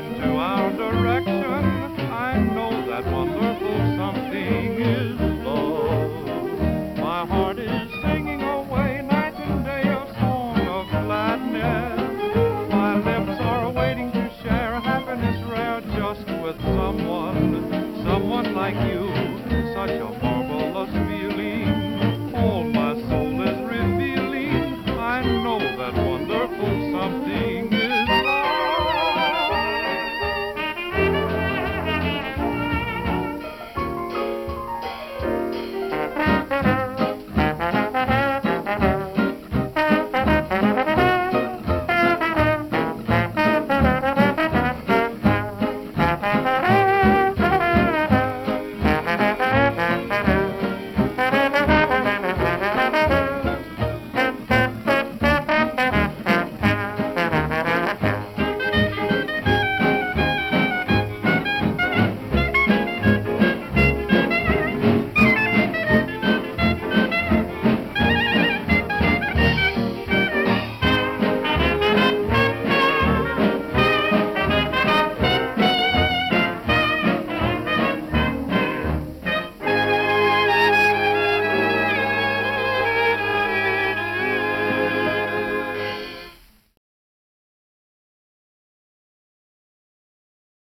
into our direction. I know that wonderful something is love. My heart is singing away night and day a song of gladness. My lips are waiting to share happiness rare just with someone, someone like you, such a